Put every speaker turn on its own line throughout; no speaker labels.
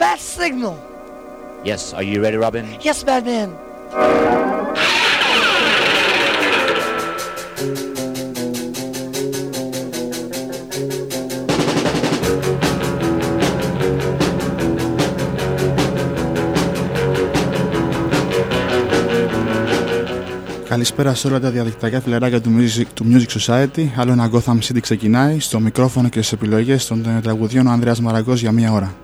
bat signal.
Yes, are you ready, Robin?
Yes, Batman.
Καλησπέρα σε όλα τα διαδικτυακά φιλεράκια του Music, του Music Society. Άλλο ένα Gotham City ξεκινάει. Στο μικρόφωνο και στις επιλογές των τραγουδιών ο Ανδρέας Μαραγκός για μία ώρα.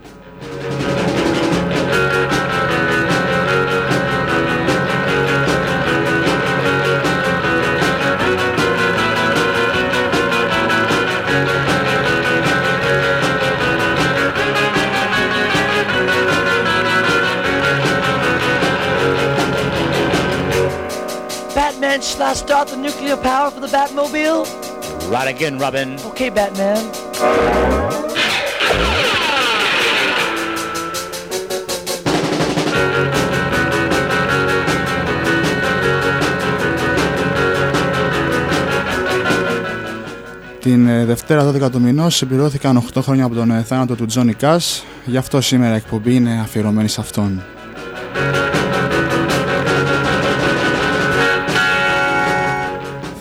The Batmobile?
Right again, Robin.
Okay, Batman.
Την ε, Δευτέρα 12 του μηνός συμπληρώθηκαν 8 χρόνια από τον ε, θάνατο του Τζόνι Κάς. Γι' αυτό σήμερα η εκπομπή είναι αφιερωμένη σε αυτόν.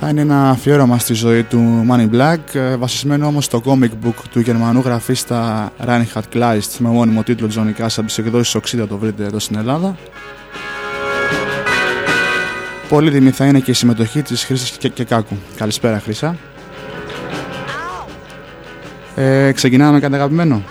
Θα είναι ένα αφιέρωμα στη ζωή του Money Black, ε, βασισμένο όμως στο comic book του γερμανού γραφίστα Reinhard Kleist με μόνιμο τίτλο Johnny Cash από τις εκδόσεις Οξύδα το βρείτε εδώ στην Ελλάδα. Πολύτιμη θα είναι και η συμμετοχή της Χρήσης και, και Κάκου. Καλησπέρα Χρήσα. Ε, ξεκινάμε με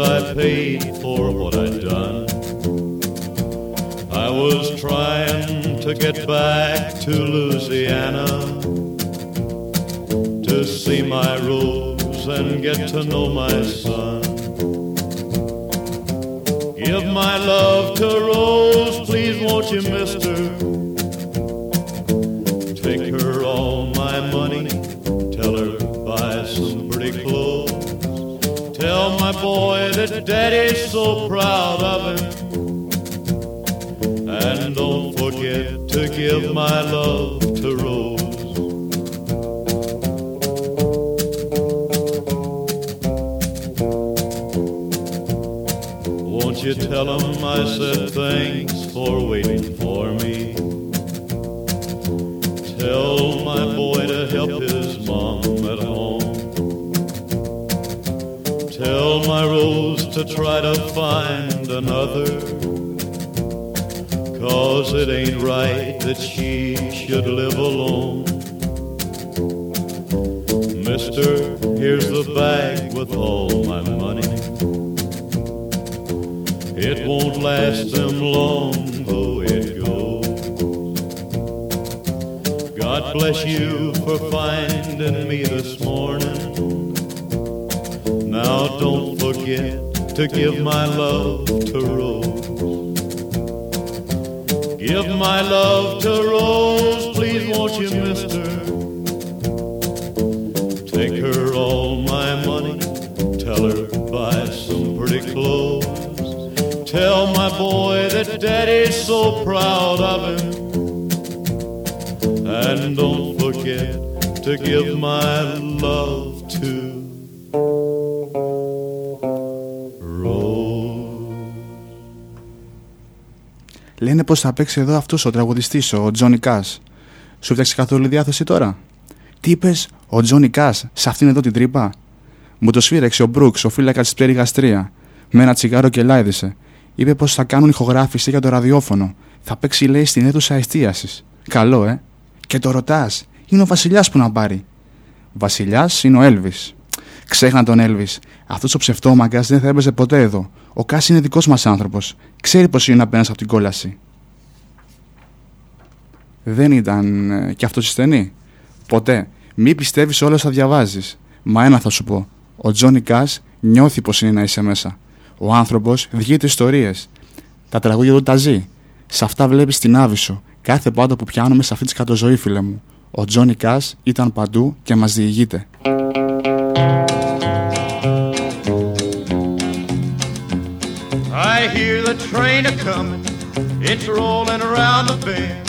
I paid for what I'd done. I was trying to get back to Louisiana to see my Rose and get to know my son. Give my love to Rose, please won't you, mister? So proud of him. And don't forget to give my love to Rose. Won't you tell him I said thanks for waiting to try to find another. Cause it ain't right that she should live alone. Mister, here's the bag with all my money. It won't last them long, though it goes. God bless you for finding me this morning. Now don't forget to give my love to Rose. Give my love to Rose, please won't you, mister? Take her all my money, tell her buy some pretty clothes. Tell my boy that daddy's so proud of him. And don't forget to give my love
Λένε πως θα παίξει εδώ αυτός ο τραγουδιστής, ο Τζόνι Κάς. Σου φτιάξει καθόλου διάθεση τώρα; Τι είπες, ο Τζόνι Κάς, σε αυτήν εδώ την τρύπα; Μου το σφύρεξε ο Μπρούξ, ο φύλακας της πτέρυγας 3. Με ένα τσιγάρο και λάιδισε. Είπε πως θα κάνουν ηχογράφηση για το ραδιόφωνο. Θα παίξει, λέει, στην αίθουσα εστίασης. Καλό, ε. Και το ρωτάς, είναι ο Βασιλιάς που να πάρει; Βασιλιάς είναι ο Έλβης. Ξέχνα τον Έλβης. Αυτός ο ψευτόμαγκας δεν θα έπαιζε ποτέ εδώ. Ο Κάς είναι δικός μας άνθρωπος. Ξέρει πως είναι απέναντι από την κόλαση. Δεν ήταν ε, και αυτός στενή. Ποτέ. Μη πιστεύεις όλα όσα διαβάζεις. Μα ένα θα σου πω. Ο Τζόνι Κάς νιώθει πως είναι να είσαι μέσα. Ο άνθρωπος διηγείται ιστορίες. Τα τραγούδια του τα ζει. Σε αυτά βλέπεις την άβυσο. Κάθε πάντα που πιάνουμε σε αυτή τη κατοζωή, φίλε μου. Ο Τζόνι Κάς ήταν παντού και μας διηγείται.
I hear the train a comin', it's rolling around the bend,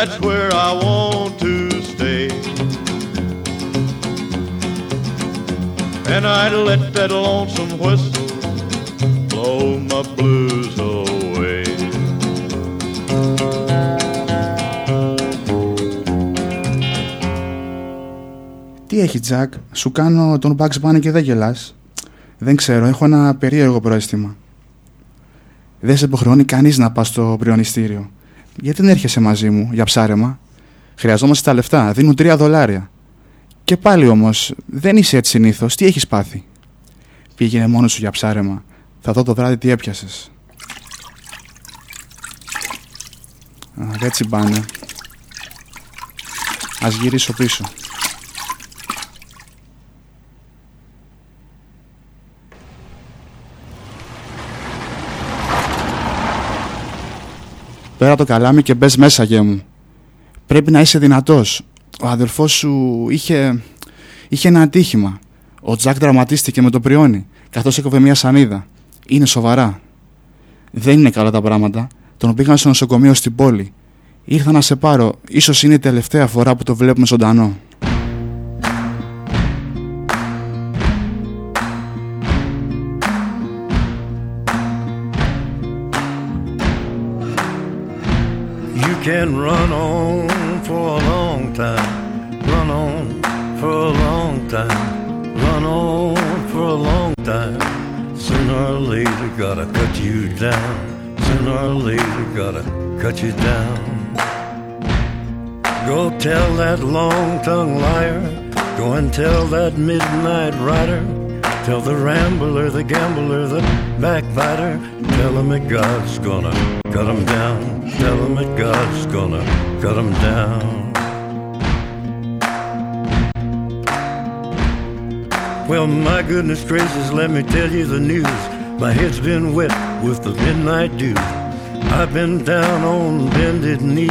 That's where I want to stay. And I'd let that lonesome whistle blow my blues away.
Τι έχει, Τζακ, σου κάνω τον Bugs Bunny και δεν γελάς. Δεν ξέρω, έχω ένα περίεργο προαίσθημα. Δεν σε υποχρεώνει κανείς να πας στο πριονιστήριο. Γιατί δεν έρχεσαι μαζί μου για ψάρεμα; Χρειαζόμαστε τα λεφτά, δίνουν τρία δολάρια. Και πάλι όμως, δεν είσαι έτσι συνήθως, τι έχεις πάθει; Πήγαινε μόνος σου για ψάρεμα. Θα δω το βράδυ τι έπιασες. Α, έτσι πάνε. Ας γυρίσω πίσω. Πέρα το καλάμι και μπες μέσα γε μου. Πρέπει να είσαι δυνατός. Ο αδερφός σου είχε, είχε ένα ατύχημα. Ο Τζακ δραματίστηκε με το πριόνι, καθώς έκοβε μια σανίδα. Είναι σοβαρά. Δεν είναι καλά τα πράγματα. Τον πήγαν στο νοσοκομείο στην πόλη. Ήρθα να σε πάρω. Ίσως είναι η τελευταία φορά που το βλέπουμε ζωντανό.
Can run on for a long time, run on for a long time, run on for a long time. Sooner or later, gotta cut you down. Sooner or later, gotta cut you down. Go tell that long tongued liar, go and tell that midnight rider. Tell the rambler, the gambler, the backbiter. Tell him that God's gonna cut him down. Tell him that God's gonna cut him down. Well, my goodness gracious, let me tell you the news. My head's been wet with the midnight dew. I've been down on bended knee,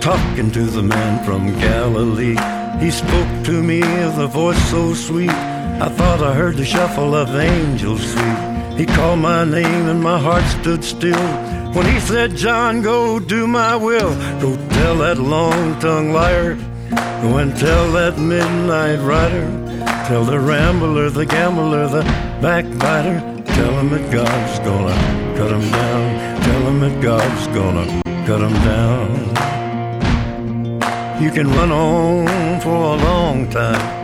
talking to the man from Galilee. He spoke to me with a voice so sweet, I thought I heard the shuffle of angels sweet. He called my name and my heart stood still. When he said, John, go do my will, go tell that long tongued liar, go and tell that midnight rider, tell the rambler, the gambler, the backbiter, tell him that God's gonna cut him down, tell him that God's gonna cut him down. You can run on for a long time,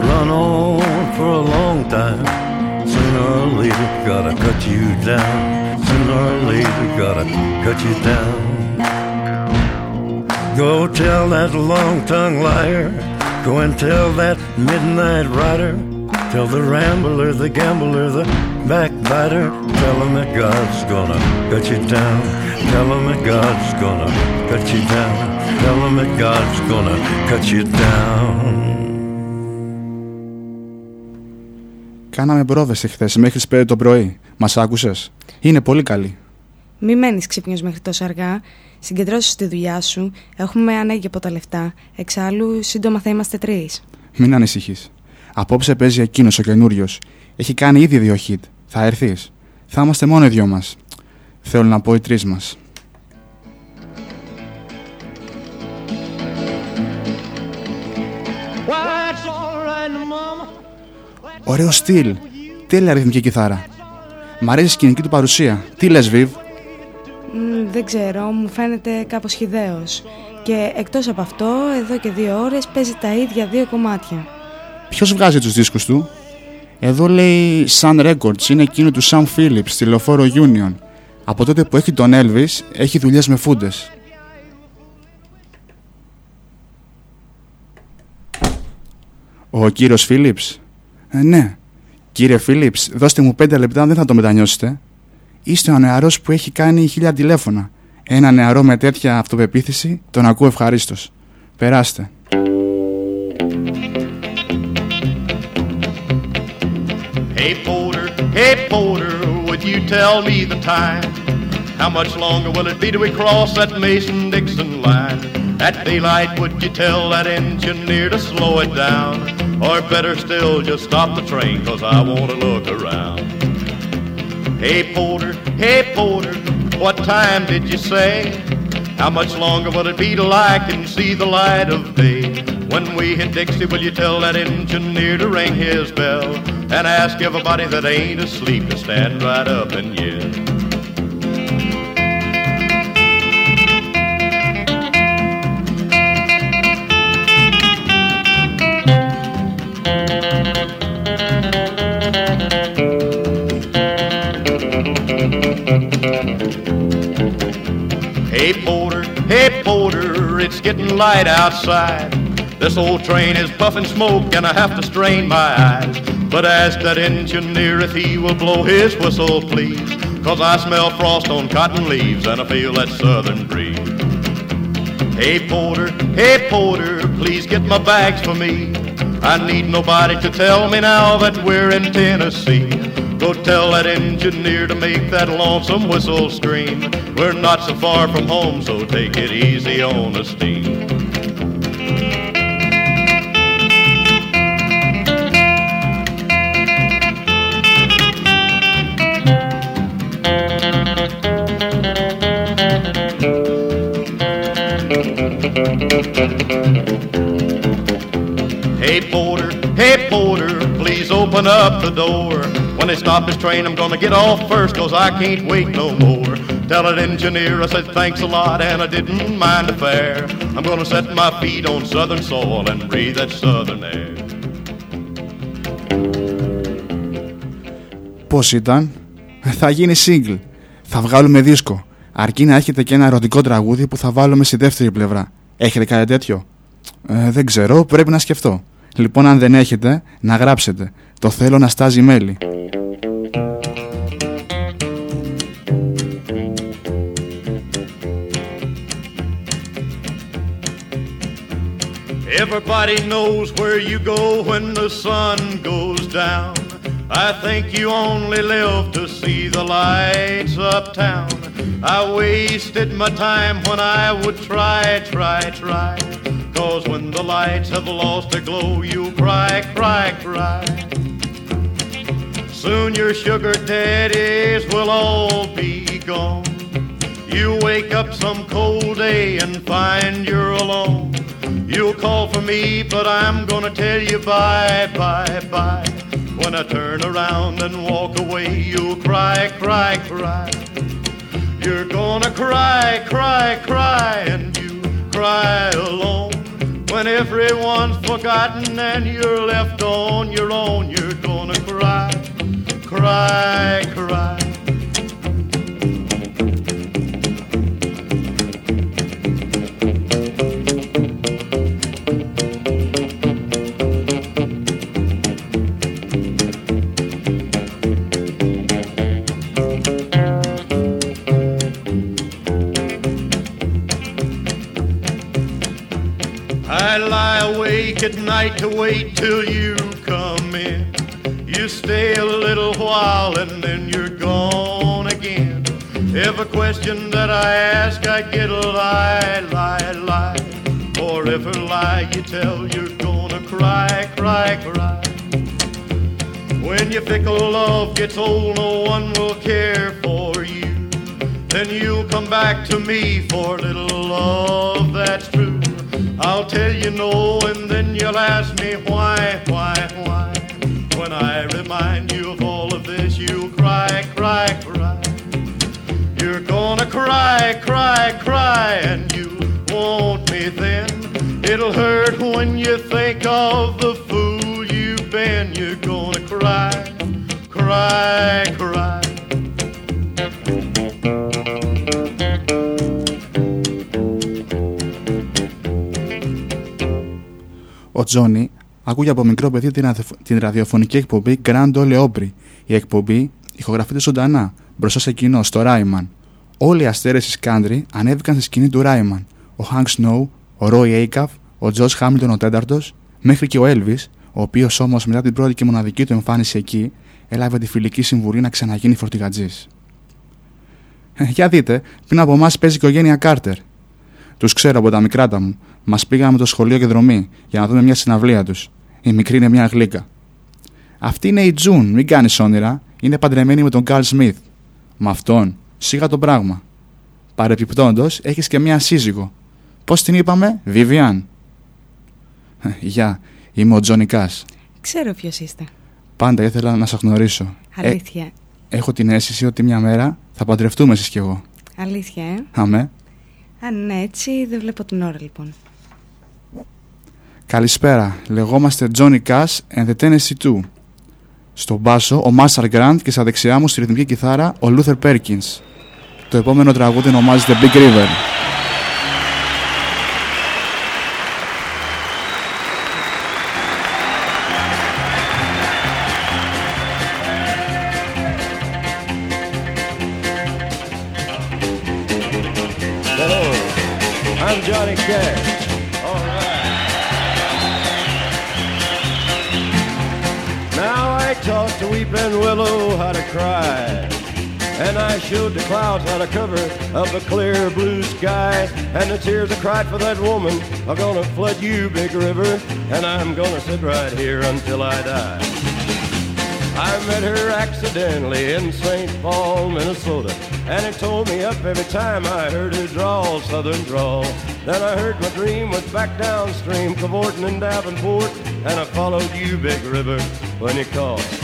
run on for a long time. Sooner or later, gotta cut you down. Sooner or later, gotta cut you down. Go tell that long tongued liar. Go and tell that midnight rider. Tell the rambler, the gambler, the backbiter. Tell him that God's gonna cut you down. Tell him that God's gonna cut you down. Tell him that God's gonna cut you down.
Κάναμε πρόβες χθες μέχρι τις 5 το πρωί. Μας άκουσες; Είναι πολύ καλή.
Μη μένεις ξύπνιος μέχρι τόσο αργά. Συγκεντρώσεις τη δουλειά σου. Έχουμε ανάγκη από τα λεφτά. Εξάλλου, σύντομα θα είμαστε τρεις.
Μην ανησυχείς. Απόψε παίζει εκείνος ο καινούριος. Έχει κάνει ήδη δύο hit. Θα έρθεις; Θα είμαστε μόνο οι δυο μας. Θέλω να πω οι τρεις μας. Ωραίο στυλ. Τέλεια ρυθμική κιθάρα; Μ' αρέσει η σκηνική του παρουσία. Τι λες Βιβ;
Μ, δεν ξέρω, μου φαίνεται κάπως χιδαίος. Και εκτός από αυτό, εδώ και δύο ώρες παίζει τα ίδια δύο κομμάτια.
Ποιος βγάζει τους δίσκους του; Εδώ λέει Sun Records, είναι εκείνο του Sam Phillips, στη λεωφόρο Union. Από τότε που έχει τον Elvis, έχει δουλειές με φούντες. Ο κύριος Phillips? Ε, ναι. Κύριε Phillips, δώστε μου πέντε λεπτά, δεν θα το μετανιώσετε. Είστε ο νεαρός που έχει κάνει χίλια τηλέφωνα. Ένα νεαρό με τέτοια αυτοπεποίθηση τον ακούω ευχαρίστως. Περάστε.
Hey Porter, hey Porter, would you tell me the time? How much longer will it be till we cross that Mason-Dixon line? At daylight, would you tell that engineer to slow it down? Or better still, just stop the train, cause I want to look around. Hey Porter, hey Porter, what time did you say? How much longer will it be till I can see the light of day? When we hit Dixie, will you tell that engineer to ring his bell and ask everybody that ain't asleep to stand right up and yell? It's getting light outside. This old train is puffing smoke and I have to strain my eyes. But ask that engineer if he will blow his whistle, please. Cause I smell frost on cotton leaves and I feel that southern breeze. Hey Porter, hey Porter, please get my bags for me. I need nobody to tell me now that we're in Tennessee. Go tell that engineer to make that lonesome whistle scream. We're not so far from home, so take it easy on the steam. Hey Porter, hey Porter, please open up the door. When they stop this train, I'm gonna get off first, cause I can't wait no more. Tell that engineer I said thanks a lot and I didn't mind the fare. I'm gonna set my feet on southern soil and breathe that southern air.
Πώς ήταν? Θα γίνει single. Θα βγάλουμε δίσκο. Αρκεί να έχετε και ένα ερωτικό τραγούδι που θα βάλουμε στη δεύτερη πλευρά. Έχετε κάτι τέτοιο. Ε, δεν ξέρω, πρέπει να σκεφτώ. Λοιπόν, αν δεν έχετε, να γράψετε. Το θέλω να στάζει μέλι.
Everybody knows where you go when the sun goes down. I think you only live to see the lights uptown. I wasted my time when I would try, try, try. Cause when the lights have lost their glow, you'll cry, cry, cry. Soon your sugar daddies will all be gone. You wake up some cold day and find you're alone. You'll call for me, but I'm gonna tell you bye, bye, bye. When I turn around and walk away, you'll cry, cry, cry. You're gonna cry, cry, cry, and you cry alone. When everyone's forgotten and you're left on your own, you're gonna cry, cry, cry. Awake at night to wait till you come in. You stay a little while and then you're gone again. Every question that I ask, I get a lie, lie, lie. For every lie you tell, you're gonna cry, cry, cry. When your fickle love gets old, no one will care for you. Then you'll come back to me for a little love that's true. I'll tell you no, and then you'll ask me why, why, why. When I remind you of all of this, you'll cry, cry, cry. You're gonna cry, cry, cry, and you want me then. It'll hurt when you think of the fool you've been. You're gonna cry, cry, cry.
Ο Τζόνι ακούγε από μικρό παιδί την, αθε- την ραδιοφωνική εκπομπή Grand Ole Opry. Η εκπομπή ηχογραφείται ζωντανά μπροστά σε κοινό στο Ράιμαν. Όλοι οι αστέρες της country ανέβηκαν στη σκηνή του Ράιμαν. Ο Hank Snow, ο Roy Acuff, ο Josh Hamilton ο τέταρτος, μέχρι και ο Elvis, ο οποίος όμως μετά την πρώτη και μοναδική του εμφάνιση εκεί, έλαβε τη φιλική συμβουλή να ξαναγίνει φορτηγατζής. Για δείτε, πριν από εμάς παίζει η οικογένεια Κάρτερ. Τους ξέρω από τα μικράτα μου. Μας πήγαμε με το σχολείο και δρομή για να δούμε μια συναυλία τους. Η μικρή είναι μια γλύκα. Αυτή είναι η Τζουν, μην κάνεις όνειρα. Είναι παντρεμένη με τον Καρλ Σμιθ. Με αυτόν, σίγα το πράγμα. Παρεπιπτόντως, έχεις και μια σύζυγο. Πώς την είπαμε, Vivian. Γεια, είμαι ο Τζόνι Κάς.
Ξέρω ποιος είστε.
Πάντα ήθελα να σας γνωρίσω. Ε,
Αλήθεια.
έχω την αίσθηση ότι μια μέρα θα παντρευτούμε εσείς κι εγώ.
Αλήθεια, ε;
Αμέ.
Αν είναι έτσι, δεν βλέπω την ώρα λοιπόν.
Καλησπέρα. Λεγόμαστε Johnny Cash and the Tennessee 2. Στο μπάσο ο Marshall Grant και στα δεξιά μου στη ρυθμική κιθάρα ο Luther Perkins. Το επόμενο τραγούδι ονομάζεται Big River.
Cried for that woman I'm gonna flood you, big river. And I'm gonna sit right here until I die. I met her accidentally in St. Paul, Minnesota. And it tore me up every time I heard her drawl, southern drawl. Then I heard my dream was back downstream, cavorting in Davenport. And I followed you, big river, when you called.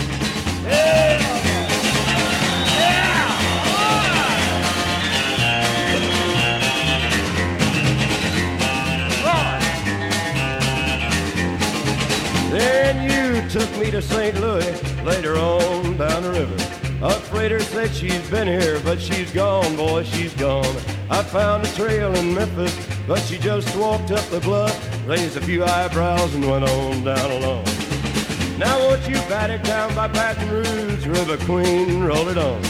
Took me to St. Louis later on down the river.
A freighter said she's been here, but she's gone, boy, she's gone. I found a trail in Memphis, but she just walked up the bluff, raised a few eyebrows, and went on down alone. Now won't you bat it down by Baton Rouge, River Queen, roll it on.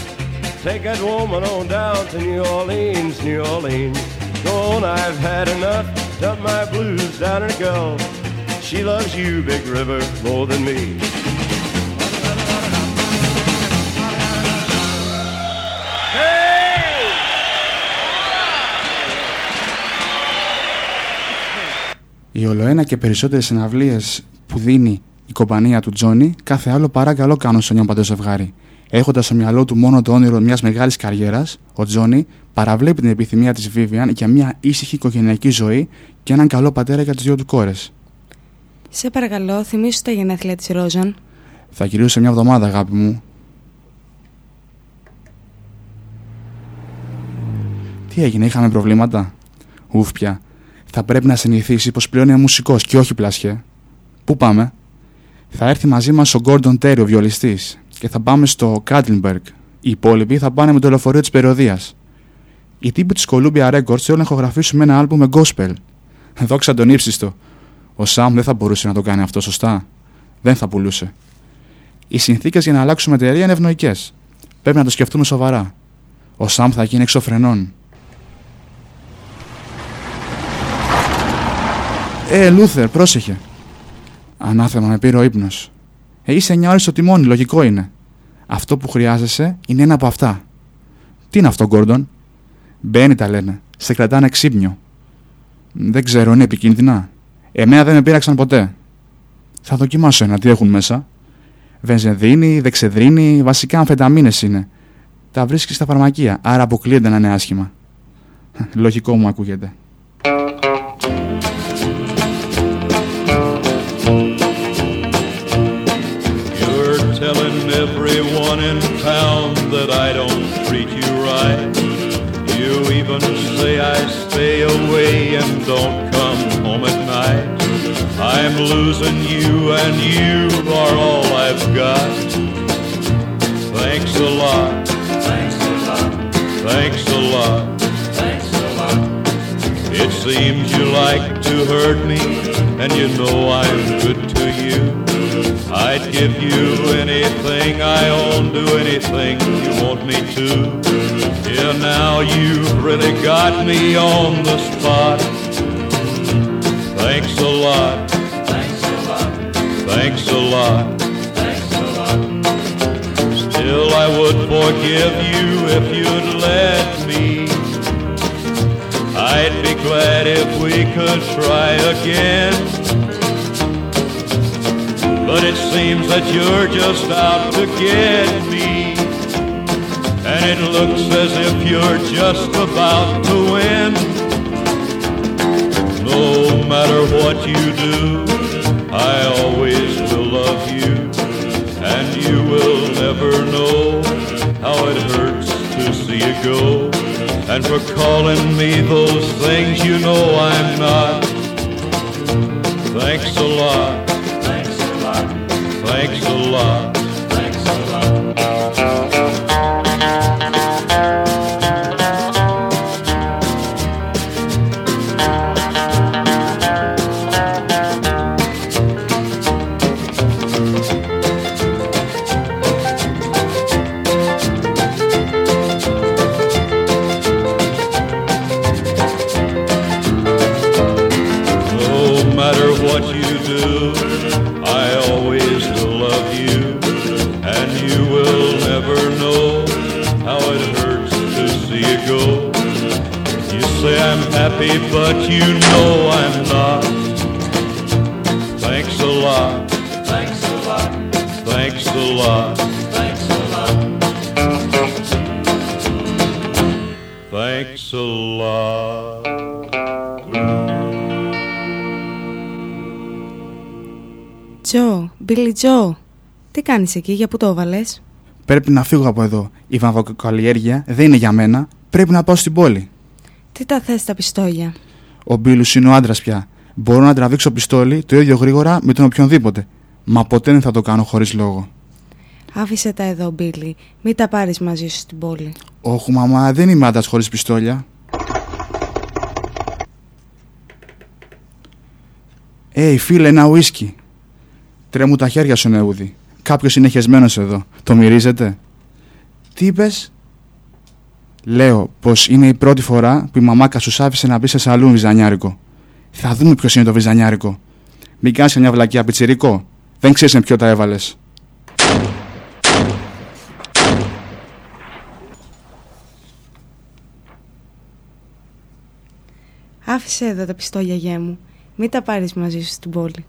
Take that woman on down to New Orleans, New Orleans. Go on, I've had enough, dump my blues down in the Gulf. She loves you, Big River, more than me.
Οι ολοένα και περισσότερες συναυλίες που δίνει η κομπανία του Τζόνι, κάθε άλλο παρά καλό κάνουν στο νιόν παντός ζευγάρι. Έχοντας στο μυαλό του μόνο το όνειρο μιας μεγάλης καριέρας, ο Τζόνι παραβλέπει την επιθυμία της Βίβιαν για μια ήσυχη οικογενειακή ζωή και έναν καλό πατέρα για τι δύο του κόρες.
Σε παρακαλώ, θυμίσου τα γενέθλια της Ρόζαν.
Θα κυρίω μια εβδομάδα, αγάπη μου. Τι έγινε, είχαμε προβλήματα; Ουφ πια. Θα πρέπει να συνηθίσει πως πλέον είναι μουσικός και όχι πλασιέ. Πού πάμε, Θα έρθει μαζί μας ο Γκόρντον Τέρι, ο βιολιστής, και θα πάμε στο Κάτλινμπεργκ. Οι υπόλοιποι θα πάνε με το λεωφορείο της περιοδίας. Οι τύποι της Columbia Records θέλουν να ηχογραφήσουμε ένα άλμπου με gospel. Δόξα τον ύψιστο. Ο Σαμ δεν θα μπορούσε να το κάνει αυτό σωστά. Δεν θα πουλούσε. Οι συνθήκες για να αλλάξουμε εταιρεία είναι ευνοϊκές. Πρέπει να το σκεφτούμε σοβαρά. Ο Σαμ θα γίνει εξωφρενών. Ε, Λούθερ, πρόσεχε. Ανάθεμα με πήρε ο ύπνος. Ε, είσαι 9 ώρε στο τιμόνι, λογικό είναι. Αυτό που χρειάζεσαι είναι ένα από αυτά. Τι είναι αυτό, Γκόρντον; Μπαίνει, τα λένε. Σε κρατάνε ξύπνιο. Δεν ξέρω, είναι επικίνδυνα. Εμένα δεν με πείραξαν ποτέ. Θα δοκιμάσω ένα, τι έχουν μέσα. Βενζεδίνη, δεξεδρίνη, βασικά αμφεταμίνες είναι. Τα βρίσκεις στα φαρμακεία, άρα αποκλείεται να είναι άσχημα. Λογικό μου ακούγεται.
everyone in town that I don't treat you right. You even say I stay away and don't I'm losing you and you are all I've got. Thanks a lot. Thanks a lot. Thanks a lot. Thanks a lot. It seems you like to hurt me and you know I'm good to you. I'd give you anything I own, do anything you want me to. Yeah, now you've really got me on the spot. Thanks a lot. Thanks a lot. Still, I would forgive you if you'd let me. I'd be glad if we could try again. But it seems that you're just out to get me. And it looks as if you're just about to win. No matter what you do, I always will love you. And you will never know how it hurts to see you go. And for calling me those things you know I'm not. Thanks a lot. Thanks a lot. Thanks say I'm happy, but you know I'm not. Thanks a lot. Thanks a lot. Thanks a lot. Thanks a lot. Thanks a lot.
Τζο, Μπίλι Τζο, τι κάνεις εκεί, για πού το έβαλες;
Πρέπει να φύγω από εδώ. Η βαμβακοκαλλιέργεια δεν είναι για μένα. Πρέπει να πάω στην πόλη.
Τι τα θες τα πιστόλια;
Ο Μπίλους είναι ο άντρας πια. Μπορώ να τραβήξω πιστόλι το ίδιο γρήγορα με τον οποιονδήποτε. Μα ποτέ δεν θα το κάνω χωρίς λόγο.
Άφησε τα εδώ, Μπίλι. Μην τα πάρεις μαζί σου στην πόλη.
Όχι, μαμά, δεν είμαι άντρας χωρίς πιστόλια. Ει, φίλε, ένα ουίσκι. Τρέμουν τα χέρια σου, Νεούδη. Κάποιος είναι χεσμένος εδώ. Το μυρίζετε; Τι είπες, Λέω πως είναι η πρώτη φορά που η μαμάκα σου άφησε να μπει σε σαλούν βυζανιάρικο. Θα δούμε ποιος είναι το βυζανιάρικο. Μην κάνεις μια βλακία πιτσιρικό. Δεν ξέρεις με ποιο τα έβαλες.
Άφησε εδώ τα πιστόλια γέ μου. Μην τα πάρεις μαζί σου στην πόλη.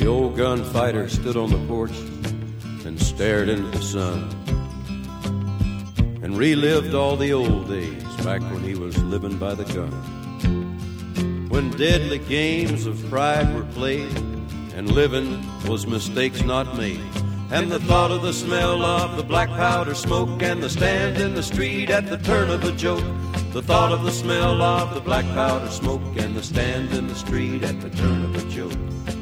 The old gunfighter stood on the porch and stared into the sun and relived all the old days back when he was living by the gun. When deadly games of pride were played and living was mistakes not made. And the thought of the smell of the black powder smoke and the stand in the street at the turn of a joke. The thought of the smell of the black powder smoke and the stand in the street at the turn of a joke.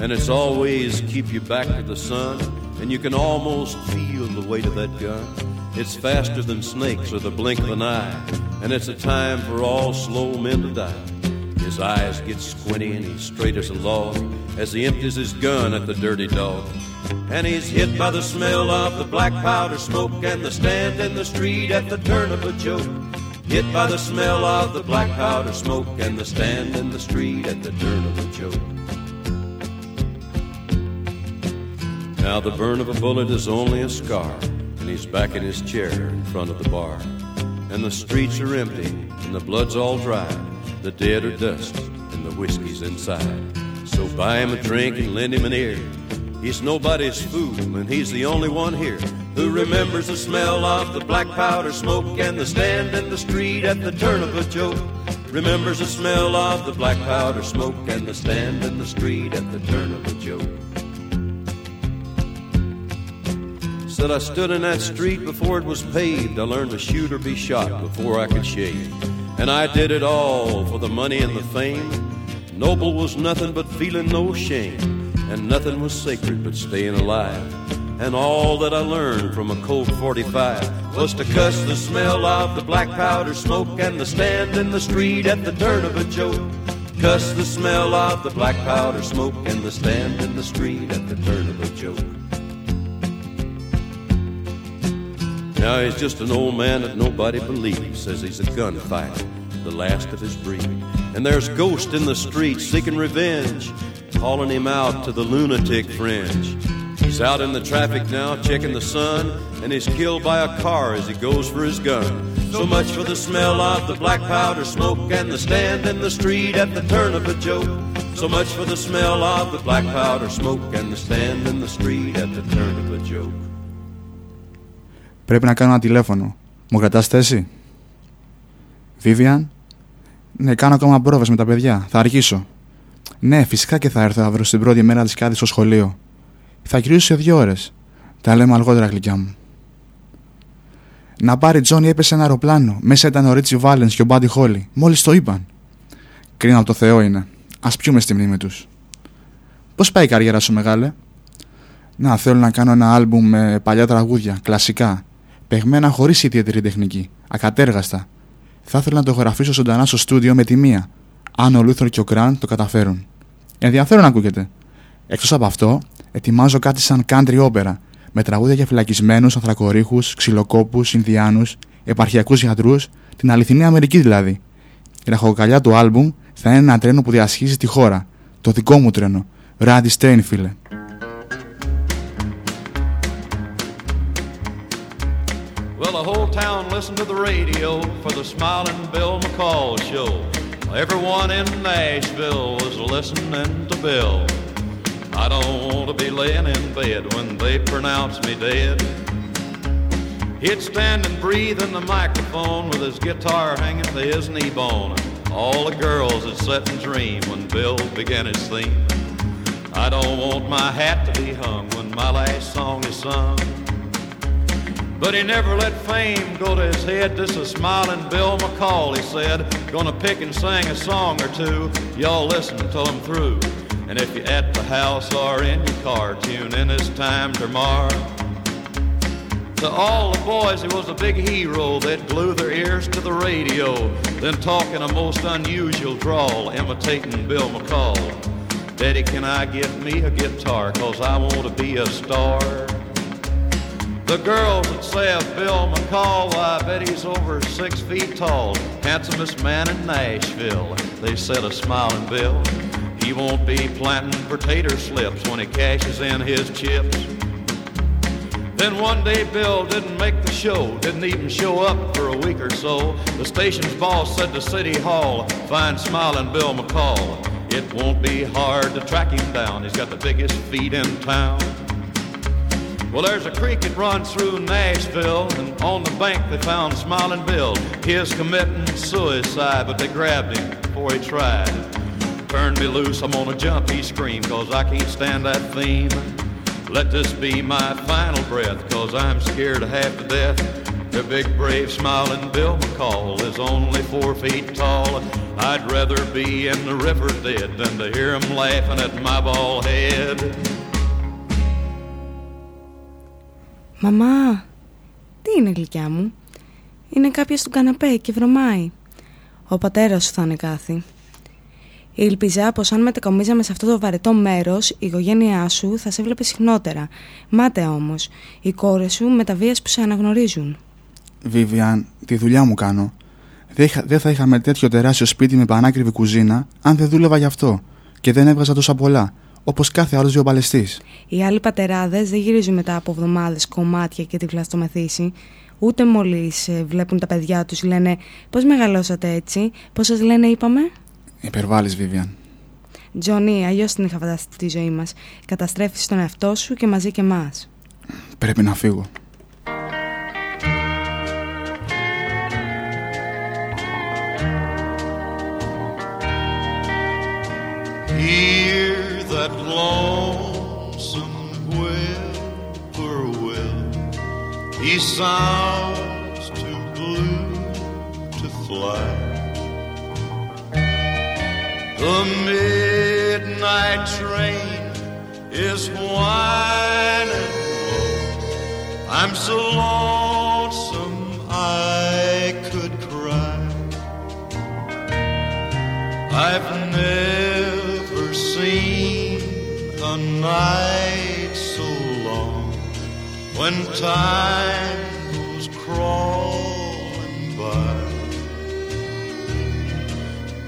And it's always keep you back to the sun, and you can almost feel the weight of that gun. It's faster than snakes or the blink of an eye, and it's a time for all slow men to die. His eyes get squinty and he's straight as a log as he empties his gun at the dirty dog. And he's hit by the smell of the black powder smoke and the stand in the street at the turn of a joke. Hit by the smell of the black powder smoke and the stand in the street at the turn of a joke. Now the burn of a bullet is only a scar, and he's back in his chair in front of the bar. And the streets are empty, and the blood's all dry. The dead are dust, and the whiskey's inside. So buy him a drink and lend him an ear. He's nobody's fool, and he's the only one here who remembers the smell of the black powder smoke and the stand in the street at the turn of a joke. Remembers the smell of the black powder smoke and the stand in the street at the turn of a joke. Said I stood in that street before it was paved. I learned to shoot or be shot before I could shave. And I did it all for the money and the fame. Noble was nothing but feeling no shame. And nothing was sacred but staying alive. And all that I learned from a Colt 45 was to cuss the smell of the black powder smoke and the stand in the street at the turn of a joke. Cuss the smell of the black powder smoke and the stand in the street at the turn of a joke. Now he's just an old man that nobody believes. Says he's a gunfighter, the last of his breed. And there's ghosts in the streets seeking revenge, calling him out to the lunatic fringe. He's out in the traffic now, checking the sun, and he's killed by a car as he goes for his gun. So much for the smell of the black powder smoke and the stand in the street at the turn of a joke. So much for the smell of the black powder smoke and the stand in the street at the turn of a joke.
Πρέπει να κάνω ένα τηλέφωνο. Μου κρατάς θέση; Vivian? Ναι, κάνω ακόμα πρόβες με τα παιδιά. Θα αργήσω. Ναι, φυσικά και θα έρθω αύριο στην πρώτη μέρα της κάτι στο σχολείο. Θα γυρίσω σε δύο ώρες. Τα λέμε αργότερα, γλυκιά μου. Να πάρει Τζόνι έπεσε ένα αεροπλάνο. Μέσα ήταν ο Ρίτσι Βάλενς και ο Μπάντι Χόλι. Μόλις το είπαν. Κρίνα από το Θεό είναι. Α πιούμε στη μνήμη τους. Πώς πάει η καριέρα σου, μεγάλε; Να, θέλω να κάνω ένα άλμπουμ με παλιά τραγούδια, κλασικά. Πεγμένα χωρίς ιδιαίτερη τεχνική. Ακατέργαστα. Θα ήθελα να το γραφήσω ζωντανά στο στούντιο με τη μία. Αν ο Λούθορ και ο Κραν το καταφέρουν. Ενδιαφέρον ακούγεται. Εκτός από αυτό, ετοιμάζω κάτι σαν country opera με τραγούδια για φυλακισμένους, ανθρακορίχους, ξυλοκόπους, Ινδιάνους, επαρχιακούς γιατρούς, την αληθινή Αμερική δηλαδή. Η ραχοκαλιά του άλμπουμ θα είναι ένα τρένο που διασχίζει τη χώρα. Το δικό μου τρένο. Ράντι Στέιν, φίλε.
Listened to the radio for the Smiling Bill McCall show. Everyone in Nashville was listening to Bill. I don't want to be laying in bed when they pronounce me dead. He'd stand and breathe in the microphone with his guitar hanging to his knee bone. All the girls would sit and dream when Bill began his theme. I don't want my hat to be hung when my last song is sung. But he never let fame go to his head. This is smiling Bill McCall, he said. Gonna pick and sing a song or two. Y'all listen till I'm through. And if you're at the house or in your car, tune in this time tomorrow. To all the boys, he was a big hero. that glued their ears to the radio, then talk in a most unusual drawl, imitating Bill McCall. Daddy, can I get me a guitar? Cause I want to be a star. The girls that say of Bill McCall, well, I bet he's over six feet tall. Handsomest man in Nashville. They said of smiling Bill. He won't be planting potato slips when he cashes in his chips. Then one day Bill didn't make the show, didn't even show up for a week or so. The station's boss said to City Hall, find smiling Bill McCall. It won't be hard to track him down, he's got the biggest feet in town. Well, there's a creek that runs through Nashville, and on the bank they found Smiling Bill. He is committing suicide, but they grabbed him before he tried. Turn me loose, I'm gonna jump, he screamed, cause I can't stand that theme. Let this be my final breath, cause I'm scared half to death. The big, brave, smiling Bill McCall is only four feet tall. I'd rather be in the river dead than to hear him laughing at my bald head.
Μαμά, τι είναι γλυκιά μου; Είναι κάποιο στον καναπέ και βρωμάει. Ο πατέρας σου θα είναι κάθι. Ήλπιζα πως αν μετακομίζαμε σε αυτό το βαρετό μέρος, η οικογένειά σου θα σε έβλεπε συχνότερα. Μάτε όμως, οι κόρες σου με τα βία που σε αναγνωρίζουν.
Βίβιαν, τη δουλειά μου κάνω. Δεν θα είχαμε τέτοιο τεράστιο σπίτι με πανάκριβη κουζίνα αν δεν δούλευα γι' αυτό και δεν έβγαζα τόσα πολλά όπως κάθε άλλος βιοπαλαιστή.
Οι άλλοι πατεράδες δεν γυρίζουν μετά από εβδομάδες κομμάτια και τυφλά στο μεθύσι. Ούτε μόλις ε, βλέπουν τα παιδιά τους λένε Πώς μεγαλώσατε έτσι, Πώς σας λένε, είπαμε;
Υπερβάλλεις, Βίβιαν.
Τζονί, αλλιώς την είχα φανταστεί τη ζωή μας. Καταστρέφεις τον εαυτό σου και μαζί και εμάς.
Πρέπει να φύγω.
That lonesome whippoorwill. He sounds too blue to fly. The midnight train is whining low. I'm so lonesome I could cry. I've never night so long when time goes crawling by.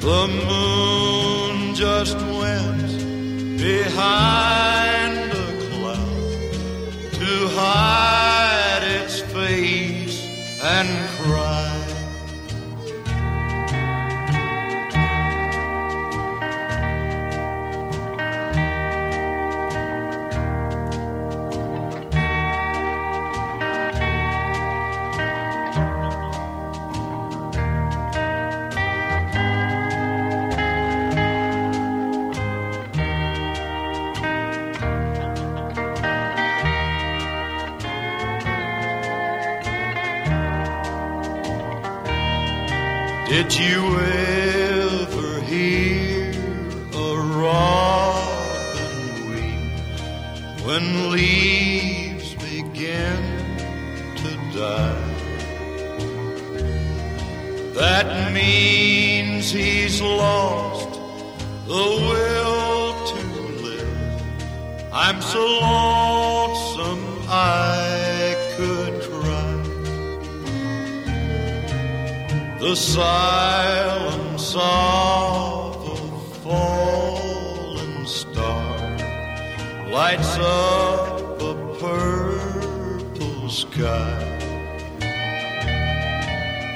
The moon just went behind a cloud to hide its face and cry. Did you ever hear a robin weep when leaves begin to die? That means he's lost the will to live. I'm so lonesome The silence of a fallen star lights up a purple sky.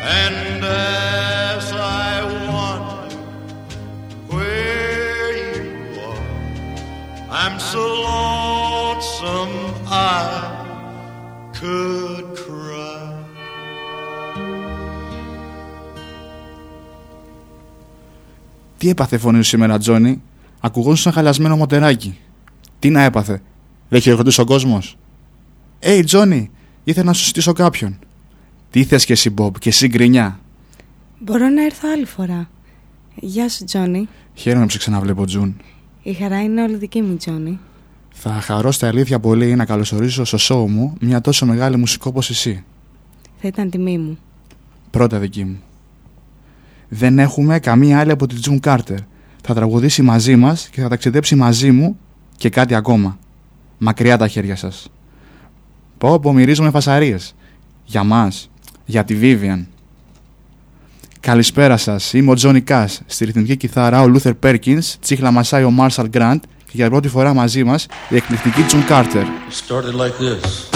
And as I wonder where you are, I'm so lonesome I could
Τι έπαθε φωνή σου σήμερα, Τζόνι; Ακουγόσου σαν χαλασμένο μοτεράκι. Τι να έπαθε; Δεν χειροκροτούσε ο κόσμος. Hey, Τζόνι, Ήθελα να σου στήσω κάποιον. Τι θες και εσύ, Μπομπ, και εσύ γκρινιά;
Μπορώ να έρθω άλλη φορά. Γεια σου, Τζόνι.
Χαίρομαι που σε ξαναβλέπω, Τζουν.
Η χαρά είναι όλη δική μου, Τζόνι.
Θα χαρώ στα αλήθεια πολύ να καλωσορίσω στο σόου μου μια τόσο μεγάλη μουσικό όπως εσύ.
Θα ήταν τιμή μου.
Πρώτα δική μου. Δεν έχουμε καμία άλλη από τη Τζουν Κάρτερ. Θα τραγουδήσει μαζί μας και θα ταξιδέψει μαζί μου και κάτι ακόμα. Μακριά τα χέρια σας. Πω πω μυρίζουμε φασαρίες. Για μας. Για τη Vivian. Καλησπέρα σας. Είμαι ο Τζόνι Κάς. Στη ρυθμική κιθάρα ο Λούθερ Πέρκινς, τσίχλα μασάει ο Μάρσαλ Γκραντ και για πρώτη φορά μαζί μας η εκπληκτική Τζουν Κάρτερ.
started like this.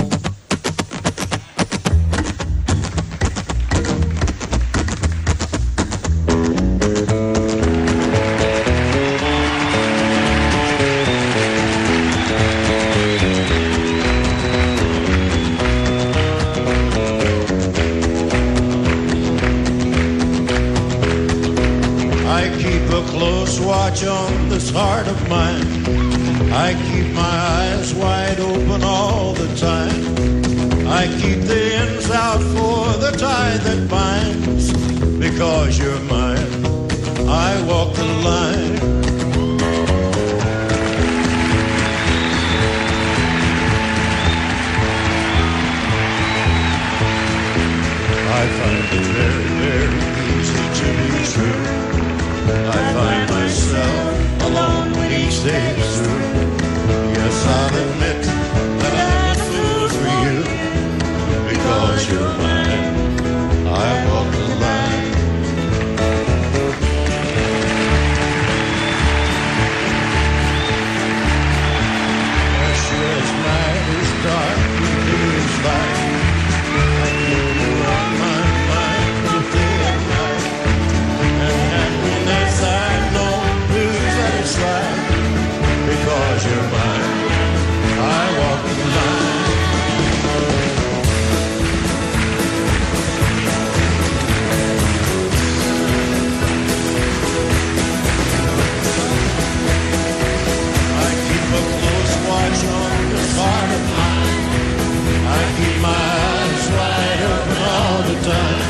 All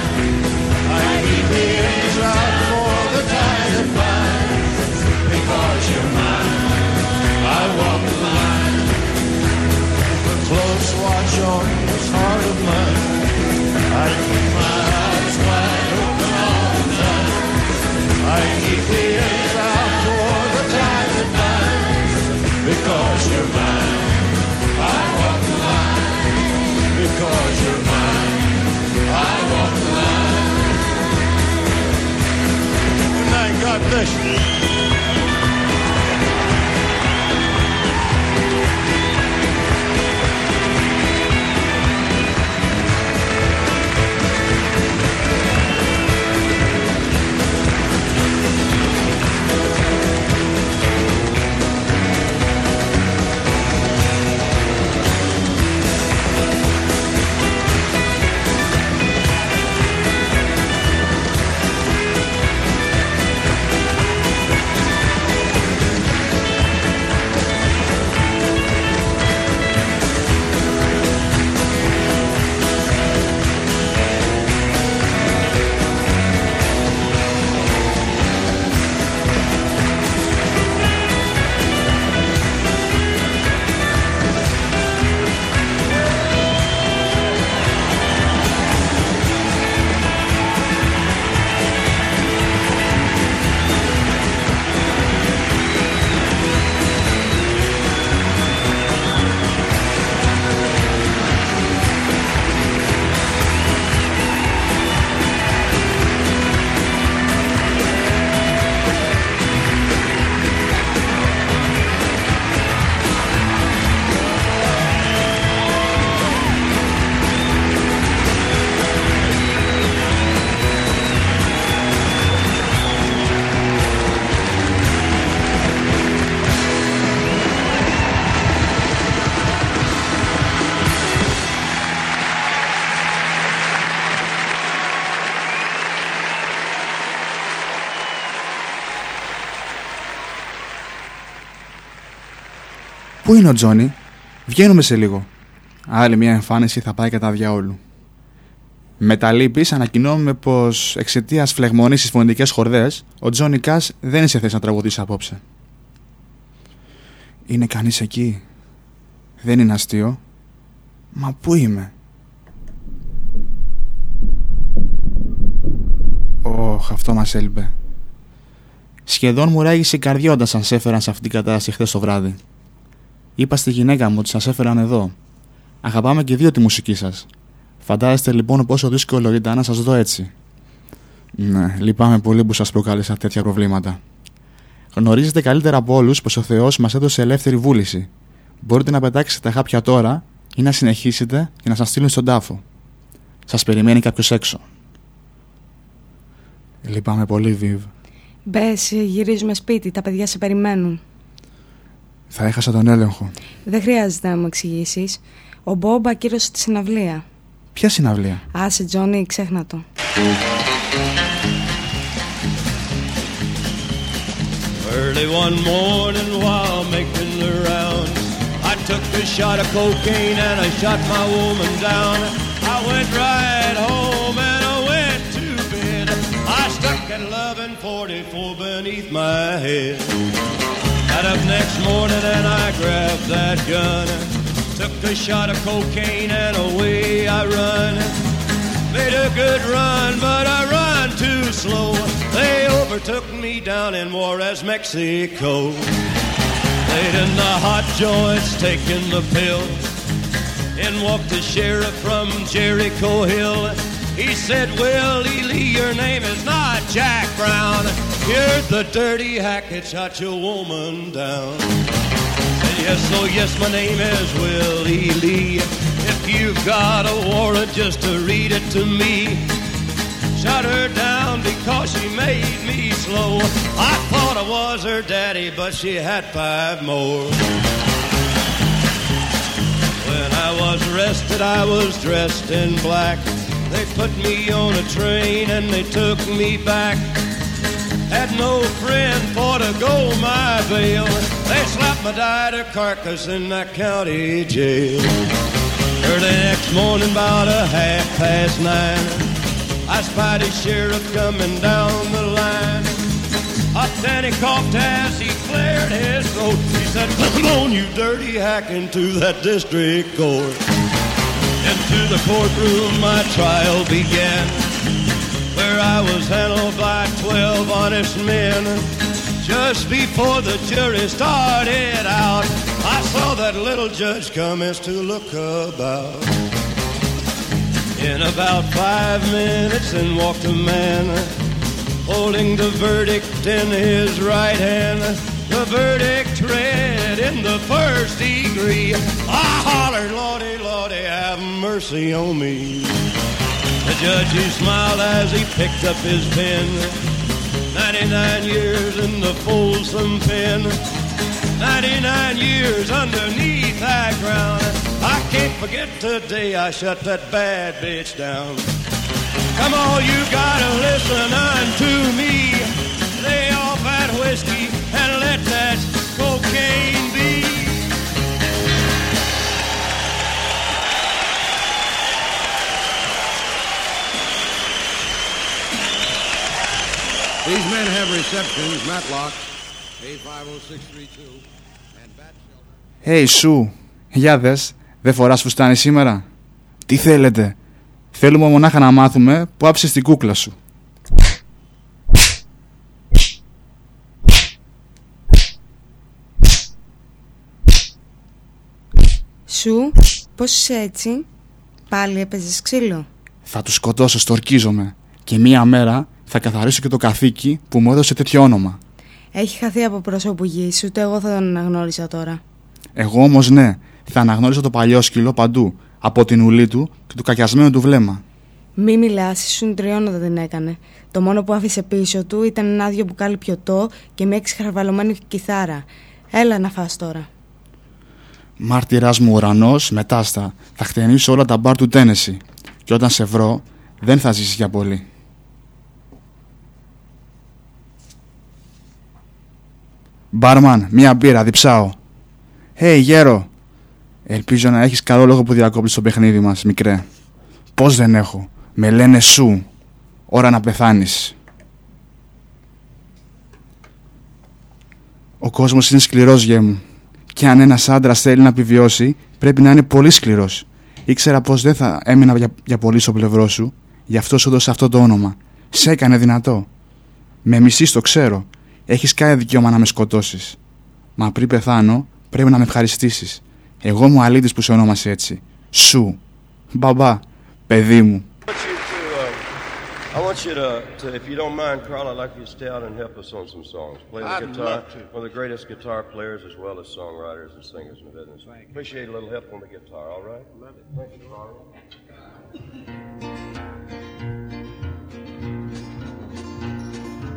night,
Πού είναι ο Τζόνι, βγαίνουμε σε λίγο. Άλλη μια εμφάνιση θα πάει κατά διαόλου. Με τα λύπης ανακοινώνουμε πως εξαιτίας φλεγμονή στις φωνητικές χορδές, ο Τζόνι Κάς δεν είναι σε θέση να τραγουδήσει απόψε. Είναι κανείς εκεί; Δεν είναι αστείο; Μα πού είμαι; Ωχ, αυτό μας έλειπε. Σχεδόν μου ράγισε η καρδιά όταν σας έφεραν σε αυτήν την κατάσταση χθες το βράδυ. Είπα στη γυναίκα μου ότι σας έφεραν εδώ. Αγαπάμε και δύο τη μουσική σας. Φαντάζεστε λοιπόν πόσο δύσκολο ήταν να σας δω έτσι. Ναι, λυπάμαι πολύ που σας προκάλεσα τέτοια προβλήματα. Γνωρίζετε καλύτερα από όλους πως ο Θεός μας έδωσε ελεύθερη βούληση. Μπορείτε να πετάξετε τα χάπια τώρα ή να συνεχίσετε και να σας στείλουν στον τάφο. Σας περιμένει κάποιος έξω. Λυπάμαι πολύ, Βιβ.
Μπες, γυρίζουμε σπίτι. Τα παιδιά σε περιμένουν.
Θα έχασα τον έλεγχο.
Δεν χρειάζεται να μου εξηγήσει. Ο Μπομπ ακύρωσε τη συναυλία.
Ποια συναυλία?
Άσε, Τζόνι, ξέχνα το.
Early one morning while making the rounds, I took a shot of cocaine and I shot my woman down. I went right home and I went to bed. I stuck at 1144 beneath my head. Got up next morning and I grabbed that gun. Took a shot of cocaine and away I run. Made a good run, but I run too slow. They overtook me down in Juarez, Mexico. Laid in the hot joints, taking the pills. In walked the sheriff from Jericho Hill. He said, Willie Lee, your name is not Jack Brown. You're the dirty hack that shot your woman down. Yes, oh yes, my name is Willie Lee. If you've got a warrant, just to read it to me. Shut her down because she made me slow. I thought I was her daddy, but she had five more. When I was arrested, I was dressed in black. They put me on a train and they took me back. Had no friend for to go my bail. They slapped my died carcass in that county jail. Early next morning, about a half past nine, I spied a sheriff coming down the line. Then he coughed as he cleared his throat. He said, Come on, you dirty hack, into that district court. Into the courtroom my trial began, I was handled by twelve honest men. Just before the jury started out, I saw that little judge commence to look about. In about five minutes, in walked a man holding the verdict in his right hand. The verdict read in the first degree. I hollered, Lordy, Lordy, have mercy on me. Judge, he smiled as he picked up his pen. 99 years in the Folsom pen. 99 years underneath that ground. I can't forget the day I shut that bad bitch down. Come on, you gotta listen unto me. Lay off that whiskey and let that cocaine
These men have receptions, Matlock, A50632, and Bat Shelter.
Hey, σου, για δες, δεν φοράς φουστάνι σήμερα; Τι θέλετε, θέλουμε μονάχα να μάθουμε που άψες την κούκλα σου.
Σου, πώς είσαι έτσι, πάλι έπαιζες ξύλο;
Θα τους σκοτώσω, στορκίζομαι. Και μία μέρα θα καθαρίσω και το καθήκη που μου έδωσε τέτοιο όνομα.
Έχει χαθεί από πρόσωπο γης, ούτε εγώ θα τον αναγνώρισα τώρα.
Εγώ όμως ναι, θα αναγνώρισα το παλιό σκυλό παντού, από την ουλή του και το κακιασμένο του βλέμμα.
Μη μιλάς, ήσουν τριώνα δεν την έκανε. Το μόνο που άφησε πίσω του ήταν ένα άδειο μπουκάλι πιωτό και μια εξχαρβαλωμένη κιθάρα. Έλα να φας τώρα.
Μάρτυρας μου ουρανός, μετάστα, θα χτενίσω όλα τα μπαρ του Τένεση. Και όταν σε βρω, δεν θα ζήσεις για πολύ. Μπάρμαν, μία μπύρα, διψάω. Hey, γέρο. Ελπίζω να έχεις καλό λόγο που διακόπτεις το παιχνίδι μας, μικρέ. Πώς δεν έχω. Με λένε σου. Ώρα να πεθάνεις. Ο κόσμος είναι σκληρός, γέ μου. Και αν ένας άντρας θέλει να επιβιώσει, πρέπει να είναι πολύ σκληρός. Ήξερα πως δεν θα έμεινα για, για πολύ στο πλευρό σου, γι' αυτό σου έδωσα αυτό το όνομα. Σε έκανε δυνατό. Με μισείς το ξέρω. Έχεις κάθε δικαίωμα να με σκοτώσεις. Μα πριν πεθάνω, πρέπει να με ευχαριστήσεις. Εγώ μου αλήτης που σε ονόμασε έτσι. Σου. Μπαμπά. Παιδί μου.
I want you to, to, if you don't mind, Carl, I'd like you to stay out and help us on some songs. Play the
I'd
guitar.
love to.
One of the greatest guitar players as well as songwriters and singers in the business. Appreciate a little help on the guitar, all right? Love it. Thank you, Carl.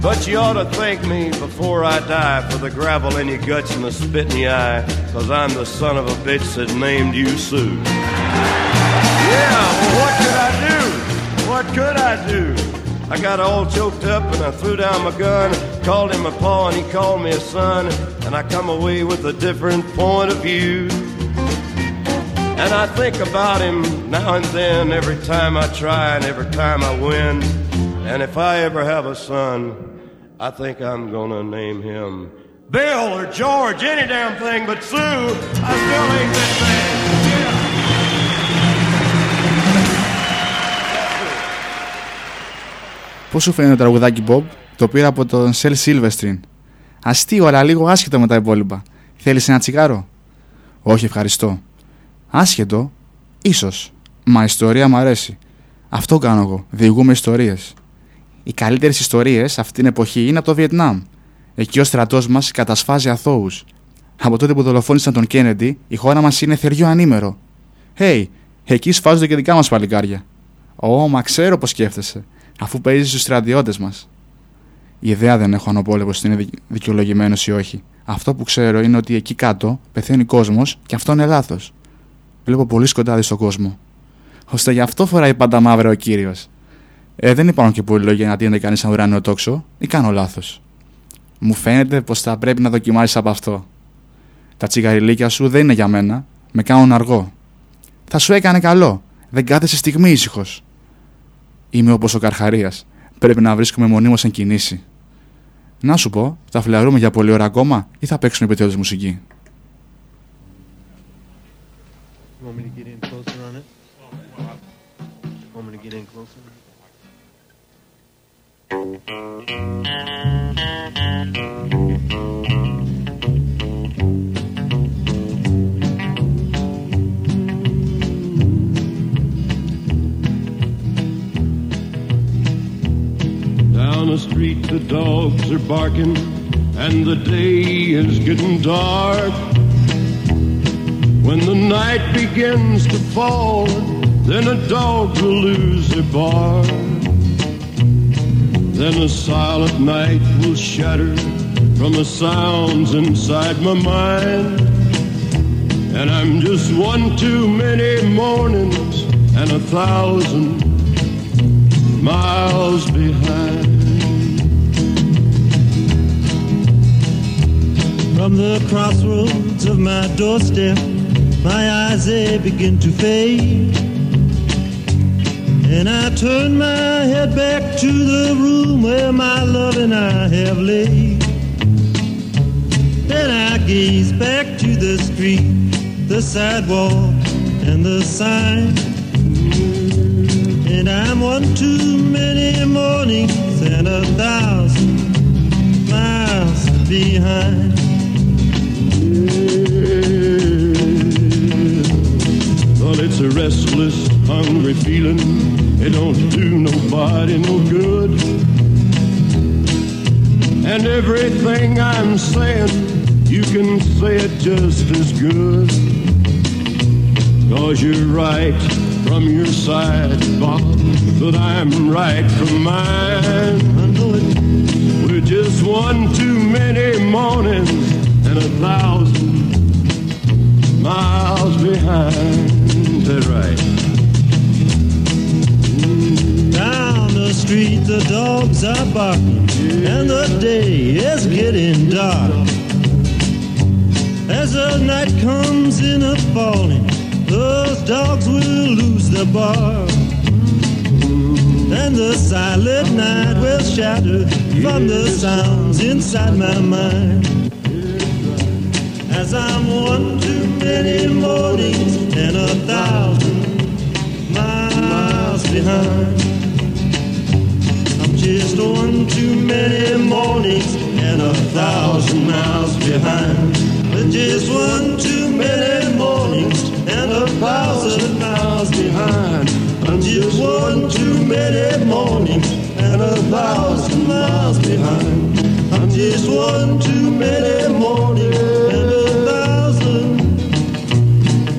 But you ought to thank me before I die for the gravel in your guts and the spit in your eye. Cause I'm the son of a bitch that named you Sue. Yeah, well, what could I do? What could I do? I got all choked up and I threw down my gun, called him a paw and he called me a son, and I come away with a different point of view. And I think about him now and then, every time I try and every time I win. And if I ever have a son, I think I'm gonna name him Bill or George, any damn thing but Sue. I still ain't that bad. Yeah.
Πώς σου φαίνεται το τραγουδάκι Bob, το πήρα από τον Σελ Silverstein. Αστείο, αλλά λίγο άσχετο με τα υπόλοιπα. Θέλεις ένα τσιγάρο; Όχι, ευχαριστώ. Άσχετο, ίσως. Μα η ιστορία μου αρέσει. Αυτό κάνω εγώ. Διηγούμε ιστορίες. Οι καλύτερες ιστορίες αυτή την εποχή είναι από το Βιετνάμ. Εκεί ο στρατός μας κατασφάζει αθώους. Από τότε που δολοφόνησαν τον Κέννεντι, η χώρα μας είναι θεριό ανήμερο. Hey, εκεί σφάζονται και δικά μας παλικάρια. Ω, μα ξέρω πώ σκέφτεσαι, αφού παίζει στους στρατιώτες μας. Η ιδέα δεν έχω αν ο πόλεμο είναι δικαιολογημένος ή όχι. Αυτό που ξέρω είναι ότι εκεί κάτω πεθαίνει κόσμος και αυτό είναι λάθος. Βλέπω πολύ σκοτάδι στον κόσμο. Ώστε γι' αυτό φοράει πάντα μαύρα ο κύριος. Ε, δεν υπάρχουν και πολλοί λόγοι να τίνεται κανείς σαν ουράνιο τόξο, ή κάνω λάθος. Μου φαίνεται πως θα πρέπει να δοκιμάσεις από αυτό. Τα τσιγαριλίκια σου δεν είναι για μένα, με κάνουν αργό. Θα σου έκανε καλό. Δεν κάθεσαι στιγμή ήσυχος. Είμαι όπω ο Καρχαρία. Πρέπει να βρίσκομαι μονίμως εν κινήσει. Να σου πω, θα φλεαρούμε για πολλή ώρα ακόμα ή θα παίξουμε υπετιώδη μουσική;
Down street, the dogs are barking, and the day is getting dark. When the night begins to fall, then a dog will lose their bark. Then the silent night will shatter from the sounds inside my mind. And I'm just one too many mornings and a thousand miles behind.
From the crossroads of my doorstep, my eyes they begin to fade. And I turn my head back to the room where my love and I have laid. Then I gaze back to the street, the sidewalk, and the sign. And I'm one too many mornings and a thousand miles behind.
Well, it's a restless, hungry feeling. It don't do nobody no good. And everything I'm saying, you can say it just as good. Cause you're right from your side, Bob, but I'm right from mine. I know it. We're just one too many mornings and a thousand miles behind. That's right.
The dogs are barking, and the day is getting dark. As the night comes in a falling, those dogs will lose their bark. And the silent night will shatter from the sounds inside my mind. As I'm one too many mornings and a thousand miles behind. One too many mornings and a thousand miles behind. But just one too many mornings and a thousand miles behind. I'm just one too many mornings and a thousand miles behind. I'm just one too many mornings and a thousand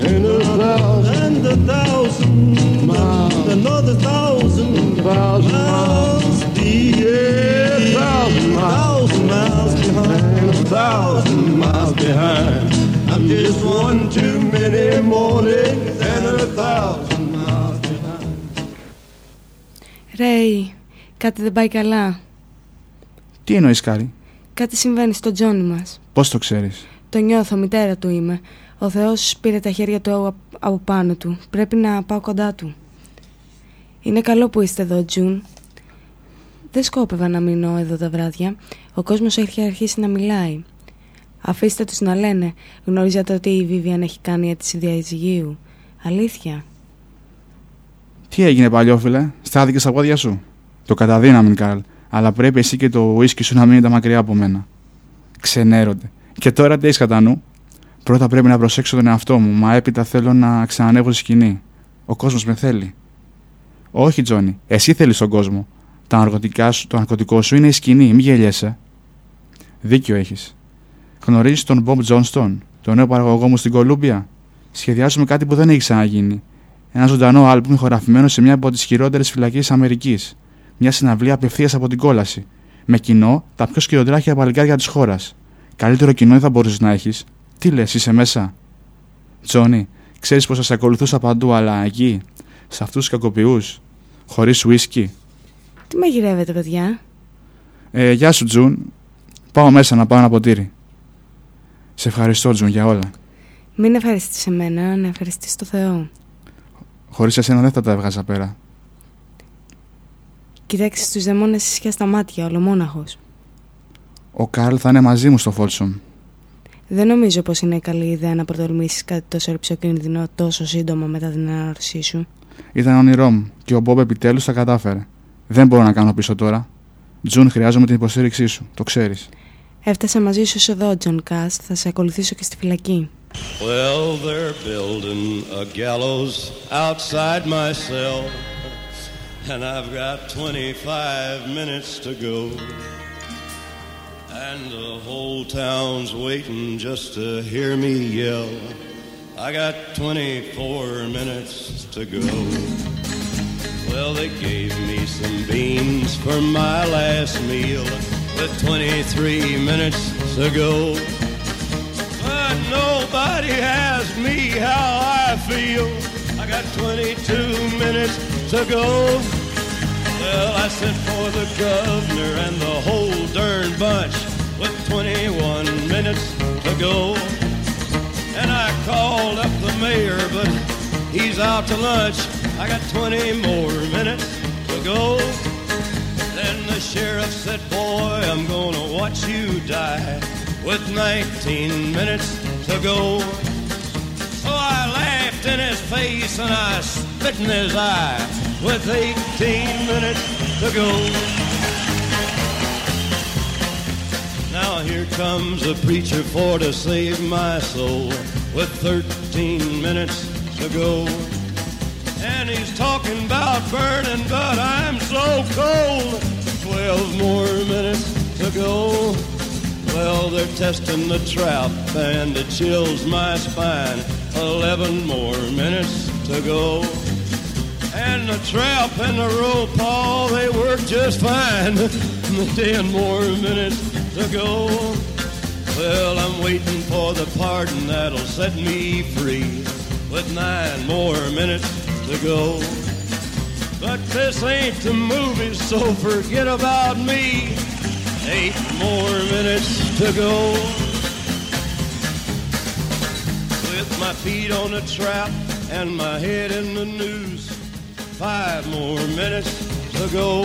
And a thousand,
and a thousand
Miles.
another thousand
thousand
miles
miles
behind.
and a thousand miles behind. I'm just one too many mornings and a thousand miles behind.
Ρέι, κάτι δεν πάει καλά.
Τι εννοείς, Κάρι,
Κάτι συμβαίνει στο Τζόνι μας.
πώς το ξέρεις;
Το νιώθω, μητέρα του είμαι. Ο Θεός πήρε τα χέρια του από- από πάνω του. Πρέπει να πάω κοντά του. Είναι καλό που είστε εδώ, Τζουν. Δεν σκόπευα να μείνω εδώ τα βράδια. Ο κόσμος έχει αρχίσει να μιλάει. Αφήστε τους να λένε. Γνωρίζατε ότι η Βίβιαν έχει κάνει αίτηση διαζυγίου. Αλήθεια.
Τι έγινε, παλιόφιλε, στάθηκε στα πόδια σου; Το καταδύναμη, Καρλ, αλλά πρέπει εσύ και το ουίσκι σου να μείνετε μακριά από μένα. Ξενέρονται. Και τώρα τι έχεις κατά νου; Πρώτα πρέπει να προσέξω τον εαυτό μου, μα έπειτα θέλω να ξανανεύω στη σκηνή. Ο κόσμος με θέλει. Όχι, Τζόνι, εσύ θέλεις τον κόσμο. Τα ναρκωτικά σου, το ναρκωτικό σου είναι η σκηνή, μη γελιέσαι. Δίκιο έχεις. Γνωρίζεις τον Μπομπ Τζόνστον, τον νέο παραγωγό μου στην Κολούμπια; Σχεδιάζουμε κάτι που δεν έχει ξαναγίνει. Ένα ζωντανό άλμπουμ ηχογραφημένο σε μια από τις χειρότερες φυλακίε Αμερικής. Μια συναυλία απευθείας από την κόλαση. Με κοινό τα πιο σκυλοτράχια παλικάρια της χώρας. Καλύτερο κοινό δεν θα μπορούσες να έχεις. Τι λες, είσαι μέσα; Τζόνι, ξέρεις πως σε ακολουθούσα παντού, αλλά εκεί, σε αυτούς τους κακοποιούς, χωρίς ουίσκι.
Τι μαγειρεύετε, παιδιά;
Ε, γεια σου, Τζουν. Πάω μέσα να πάω ένα ποτήρι. Σε ευχαριστώ, Τζουν, για όλα.
Μην ευχαριστείς εμένα, να ευχαριστείς το Θεό.
Χωρίς εσένα δεν θα τα έβγαζα πέρα.
Κοιτάξτε τους δαιμόνες ίσια στα μάτια, ολομόναχος.
Ο Καρλ θα είναι μαζί μου στο Φόλσομ.
Δεν νομίζω πως είναι καλή ιδέα να προτολμήσεις κάτι τόσο ρηψοκίνδυνο τόσο σύντομα μετά την ανάρρωσή σου.
Ήταν όνειρό μου και ο Μπομπ επιτέλους τα κατάφερε. Δεν μπορώ να κάνω πίσω τώρα. Τζουν, χρειάζομαι την υποστήριξή σου. Το ξέρει.
Έφτασα μαζί σου εδώ, Τζον Κάς. Θα σε ακολουθήσω και στη φυλακή.
Well, they're building a gallows outside my cell, and I've got 25 minutes to go. And the whole town's waiting just to hear me yell. I got 24 minutes to go. Well, they gave me some beans for my last meal with 23 minutes to go. But nobody asked me how I feel. I got 22 minutes to go. Well, I sent for the governor and the whole darn bunch with 21 minutes to go. And I called up the mayor, but he's out to lunch. I got 20 more minutes to go. Then the sheriff said, Boy, I'm gonna watch you die with 19 minutes to go. So I laughed in his face and I spit in his eye with 18 minutes to go. Now here comes a preacher for to save my soul with 13 minutes to go. And he's talking about burning, but I'm so cold. 12 more minutes to go. Well, they're testing the trap and it chills my spine. 11 more minutes to go. And the trap and the rope, all they work just fine. 10 more minutes to go. Well, I'm waiting for the pardon that'll set me free. With nine more minutes to go. But this ain't the movies, so forget about me. Eight more minutes to go. With my feet on the trap and my head in the news. Five more minutes to go.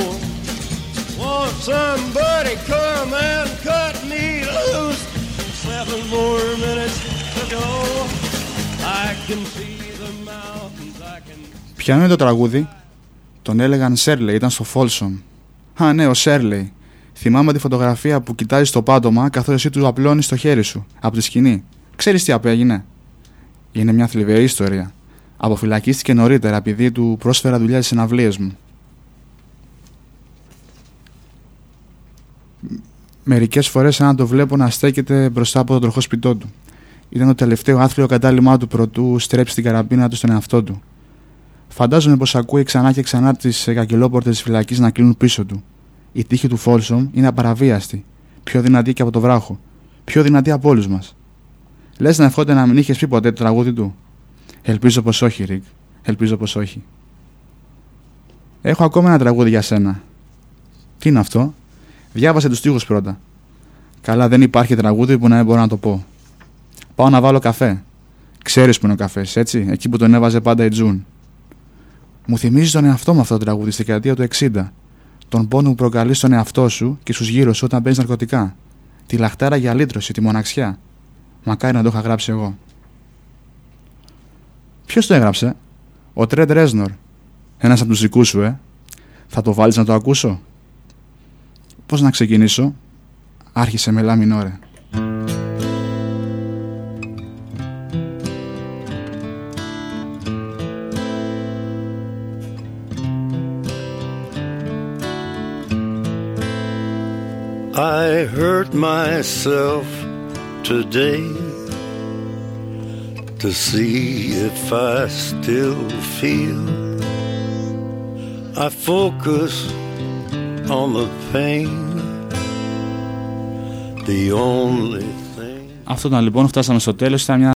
Won't somebody come and cut me loose? Seven more minutes to go. I can see
Ποιο είναι το τραγούδι; Τον έλεγαν Σέρλεϊ, ήταν στο Φόλσομ. Α, ναι, ο Σέρλεϊ. Θυμάμαι τη φωτογραφία που κοιτάζει στο πάτωμα καθώς εσύ του απλώνεις το χέρι σου από τη σκηνή. Ξέρεις τι απέγινε; Είναι μια θλιβερή ιστορία. Αποφυλακίστηκε νωρίτερα επειδή του πρόσφερα δουλειά στις συναυλίες μου. Μερικές φορές, αν το βλέπω να στέκεται μπροστά από το τροχόσπιτό του. Ήταν το τελευταίο άθλιο κατάλημά του προτού στρέψει την καραμπίνα του στον εαυτό του. Φαντάζομαι πως ακούει ξανά και ξανά τις κακελόπορτε της φυλακής να κλείνουν πίσω του. Η τύχη του Φόλσομ είναι απαραβίαστη. Πιο δυνατή και από το βράχο. Πιο δυνατή από όλους μας. Λες να ευχόταν να μην είχες πει ποτέ το τραγούδι του; Ελπίζω πως όχι, Ρικ. Ελπίζω πως όχι. Έχω ακόμα ένα τραγούδι για σένα. Τι είναι αυτό; Διάβασε τους τοίχου πρώτα. Καλά, δεν υπάρχει τραγούδι που να μην μπορώ να το πω. Πάω να βάλω καφέ. Ξέρεις που είναι ο καφές, έτσι, εκεί που τον έβαζε πάντα η Τζουν. Μου θυμίζεις τον εαυτό μου αυτό το τραγούδι στη δεκαετία του 60. Τον πόνο που προκαλείς στον εαυτό σου και στους γύρω σου όταν παίρνει ναρκωτικά. Τη λαχτάρα για λύτρωση, τη μοναξιά. Μακάρι να το είχα γράψει εγώ. Ποιος το έγραψε, Ο Τρέντ Ρέσνορ. Ένας από τους δικούς σου, ε. Θα το βάλεις να το ακούσω; Πώς να ξεκινήσω; Άρχισε με λάμινόρε.
I hurt myself today to see if I still feel. I focus on the pain the only thing.
Αυτό ήταν λοιπόν, φτάσαμε στο τέλος. Ήταν μια